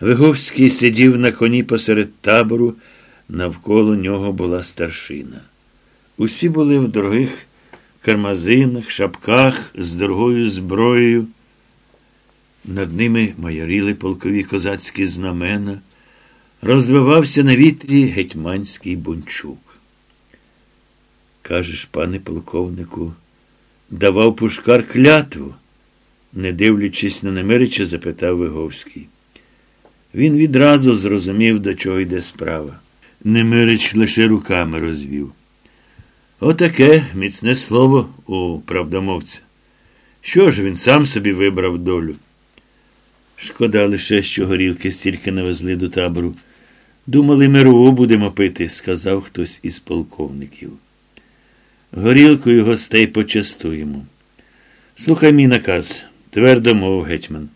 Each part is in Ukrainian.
Виговський сидів на коні посеред табору, навколо нього була старшина. Усі були в дорогих кармазинах, шапках з дорогою зброєю. Над ними майоріли полкові козацькі знамена, розвивався на вітрі гетьманський бунчук. Кажеш, пане полковнику, давав пушкар клятву, не дивлячись на Немирича, запитав Виговський. Він відразу зрозумів, до чого йде справа. Немирич лише руками розвів. Отаке міцне слово у правдомовця. Що ж він сам собі вибрав долю? Шкода лише, що горілки стільки навезли до табору. Думали, мирову будемо пити, сказав хтось із полковників. Горілкою гостей почастуємо. Слухай мій наказ, твердо мов гетьман.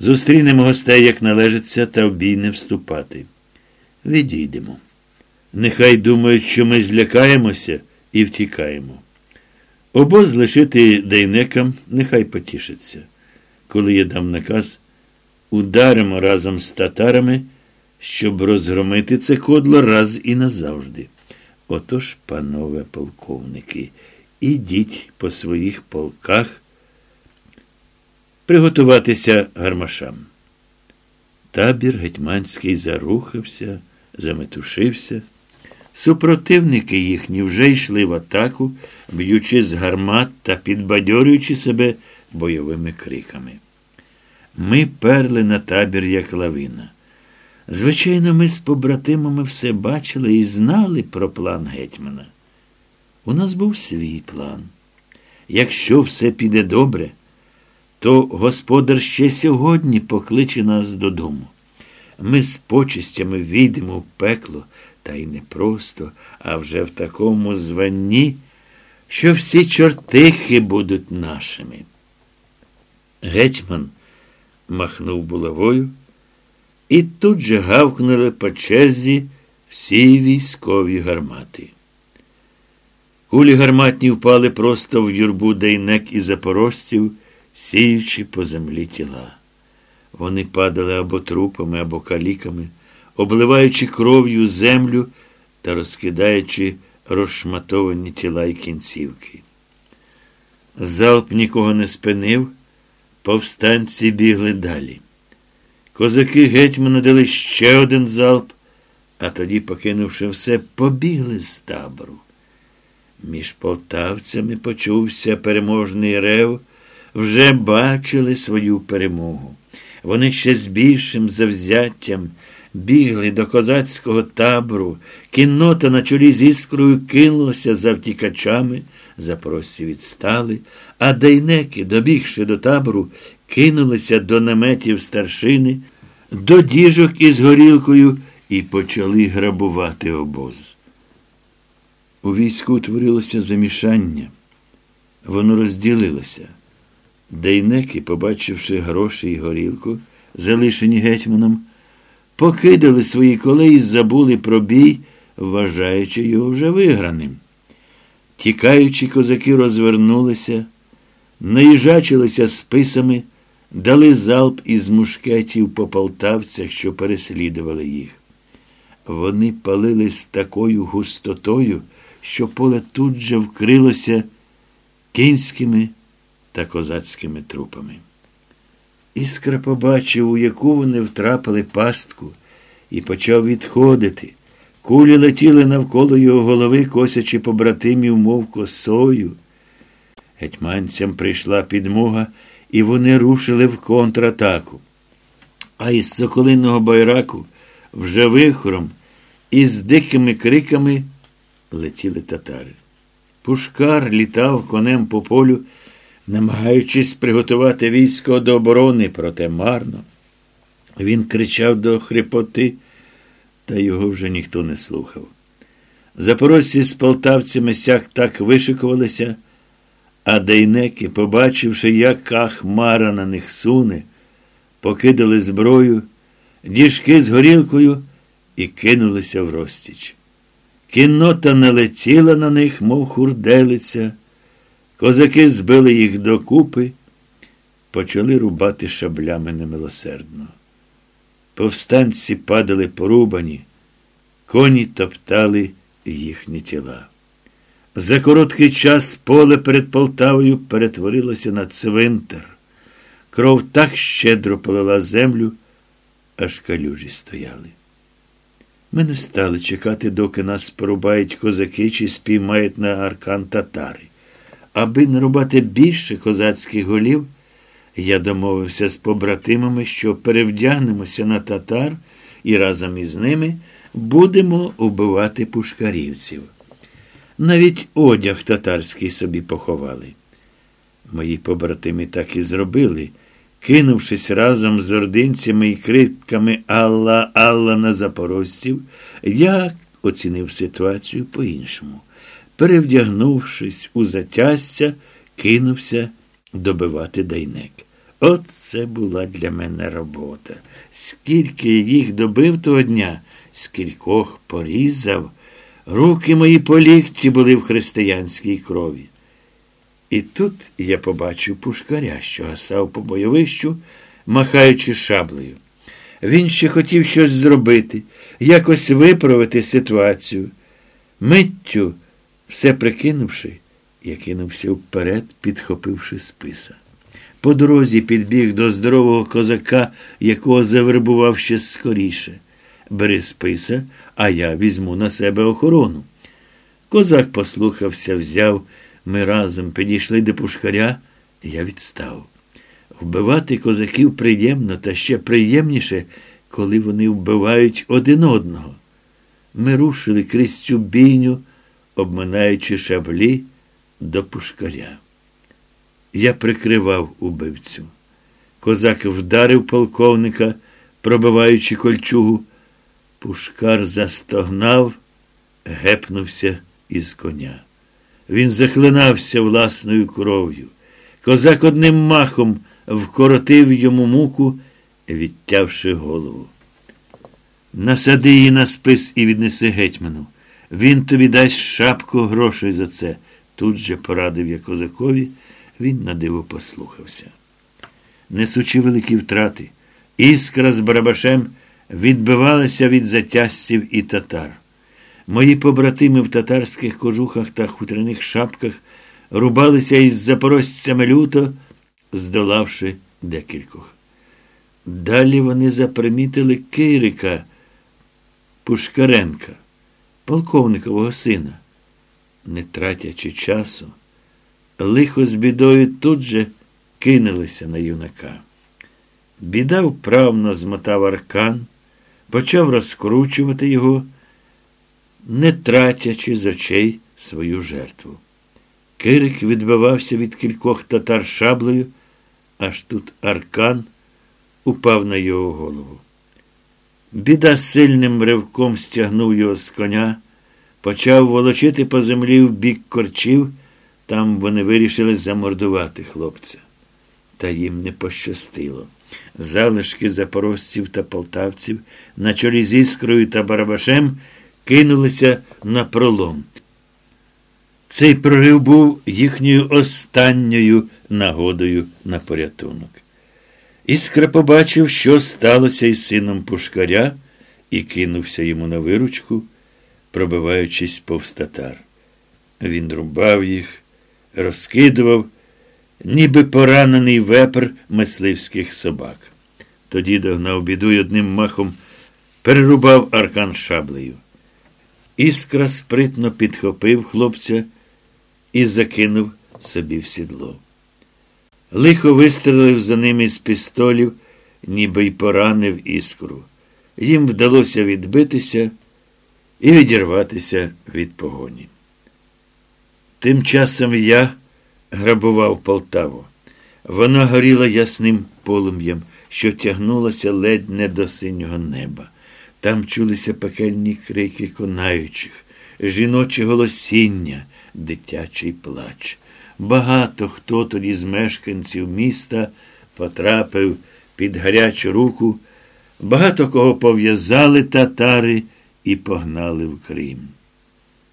Зустрінемо гостей, як належиться, та в бій не вступати. Відійдемо. Нехай думають, що ми злякаємося і втікаємо. Обоз лишити дейнекам, нехай потішиться. Коли я дам наказ, ударимо разом з татарами, щоб розгромити це кодло раз і назавжди. Отож, панове полковники, ідіть по своїх полках приготуватися гармашам. Табір гетьманський зарухався, заметушився. Супротивники їхні вже йшли в атаку, б'ючи з гармат та підбадьорюючи себе бойовими криками. Ми перли на табір, як лавина. Звичайно, ми з побратимами все бачили і знали про план гетьмана. У нас був свій план. Якщо все піде добре, то господар ще сьогодні покличе нас додому. Ми з почестями війдемо в пекло, та й не просто, а вже в такому званні, що всі чортихи будуть нашими. Гетьман махнув булавою, і тут же гавкнули по черзі всі військові гармати. Кулі гарматні впали просто в юрбу дейнек і запорожців, сіючи по землі тіла. Вони падали або трупами, або каліками, обливаючи кров'ю землю та розкидаючи розшматовані тіла й кінцівки. Залп нікого не спинив, повстанці бігли далі. Козаки гетьмана дали ще один залп, а тоді, покинувши все, побігли з табору. Між полтавцями почувся переможний рев, вже бачили свою перемогу. Вони ще з більшим завзяттям бігли до козацького табору, кіннота на чолі з іскрою кинулася за втікачами, запорожці відстали, а дейнеки, добігши до табору, кинулися до наметів старшини, до діжок із горілкою і почали грабувати обоз. У війську утворилося замішання. Воно розділилося. Дейнеки, побачивши гроші і горілку, залишені гетьманом, покидали свої колеї і забули про бій, вважаючи його вже виграним. Тікаючи, козаки розвернулися, наїжачилися списами, дали залп із мушкетів по полтавцях, що переслідували їх. Вони палили з такою густотою, що поле тут же вкрилося кінськими та козацькими трупами. Іскра побачив, у яку вони втрапили пастку, і почав відходити. Кулі летіли навколо його голови, косячи побратимів, мов косою. Гетьманцям прийшла підмога, і вони рушили в контратаку. А із соколиного байраку вже вихором і з дикими криками летіли татари. Пушкар літав конем по полю намагаючись приготувати військо до оборони, проте марно. Він кричав до хрипоти, та його вже ніхто не слухав. Запорожці з полтавцями сяк так вишикувалися, а дейнеки, побачивши, яка хмара на них суне, покидали зброю, діжки з горілкою і кинулися в розтіч. Кіннота налетіла на них, мов хурделиця. Козаки збили їх докупи, почали рубати шаблями немилосердно. Повстанці падали порубані, коні топтали їхні тіла. За короткий час поле перед Полтавою перетворилося на цвинтар. Кров так щедро полила землю, аж калюжі стояли. Ми не стали чекати, доки нас порубають козаки чи спіймають на аркан татари. Аби нарубати більше козацьких голів, я домовився з побратимами, що перевдягнемося на татар і разом із ними будемо убивати пушкарівців. Навіть одяг татарський собі поховали. Мої побратими так і зробили, кинувшись разом з ординцями і критками Алла Алла на запорожців, я оцінив ситуацію по-іншому. Перевдягнувшись у затясся, кинувся добивати дайнек. От це була для мене робота. Скільки їх добив того дня, скількох порізав, руки мої по лікті були в християнській крові. І тут я побачив пушкаря, що гасав по бойовищу, махаючи шаблею. Він ще хотів щось зробити, якось виправити ситуацію. Миттю, все прикинувши, я кинувся вперед, підхопивши списа. По дорозі підбіг до здорового козака, якого завербував ще скоріше. Бери списа, а я візьму на себе охорону. Козак послухався, взяв. Ми разом підійшли до пушкаря, я відстав. Вбивати козаків приємно, та ще приємніше, коли вони вбивають один одного. Ми рушили крізь цю бійню, обминаючи шаблі до пушкаря. Я прикривав убивцю. Козак вдарив полковника, пробиваючи кольчугу. Пушкар застогнав, гепнувся із коня. Він захлинався власною кров'ю. Козак одним махом вкоротив йому муку, відтявши голову. Насади її на спис і віднеси гетьману. Він тобі дасть шапку грошей за це. Тут же порадив я козакові, він на диво послухався. Несучи великі втрати, іскра з барабашем відбивалася від затяжців і татар. Мої побратими в татарських кожухах та хутряних шапках рубалися із запорожцями люто, здолавши декількох. Далі вони запримітили Кирика Пушкаренка, полковникового сина. Не тратячи часу, лихо з бідою тут же кинулися на юнака. Біда вправно змотав аркан, почав розкручувати його не тратячи з очей свою жертву. Кирик відбивався від кількох татар шаблею, аж тут аркан упав на його голову. Біда сильним ривком стягнув його з коня, почав волочити по землі в бік корчів, там вони вирішили замордувати хлопця. Та їм не пощастило. Залишки запорожців та полтавців на чолі з іскрою та барабашем кинулися на пролом. Цей прорив був їхньою останньою нагодою на порятунок. Іскра побачив, що сталося із сином пушкаря, і кинувся йому на виручку, пробиваючись повз татар. Він рубав їх, розкидував, ніби поранений вепр мисливських собак. Тоді догнав біду й одним махом перерубав аркан шаблею. Іскра спритно підхопив хлопця і закинув собі в сідло. Лихо вистрелив за ними з пістолів, ніби й поранив іскру. Їм вдалося відбитися і відірватися від погоні. Тим часом я грабував Полтаву. Вона горіла ясним полум'ям, що тягнулася ледь не до синього неба. Там чулися пекельні крики конаючих, жіноче голосіння, дитячий плач. Багато хто тоді з мешканців міста потрапив під гарячу руку, багато кого пов'язали татари і погнали в Крим.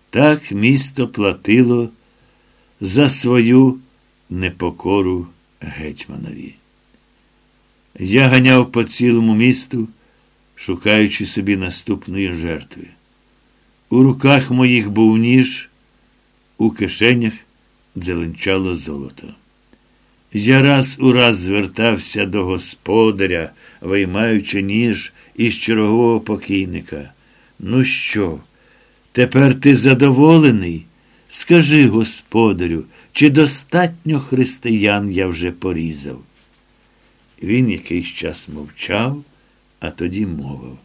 Так місто платило за свою непокору гетьманові. Я ганяв по цілому місту шукаючи собі наступної жертви. У руках моїх був ніж, у кишенях дзеленчало золото. Я раз у раз звертався до господаря, виймаючи ніж із чергового покійника. Ну що, тепер ти задоволений? Скажи, господарю, чи достатньо християн я вже порізав? Він якийсь час мовчав, а тоді мовив.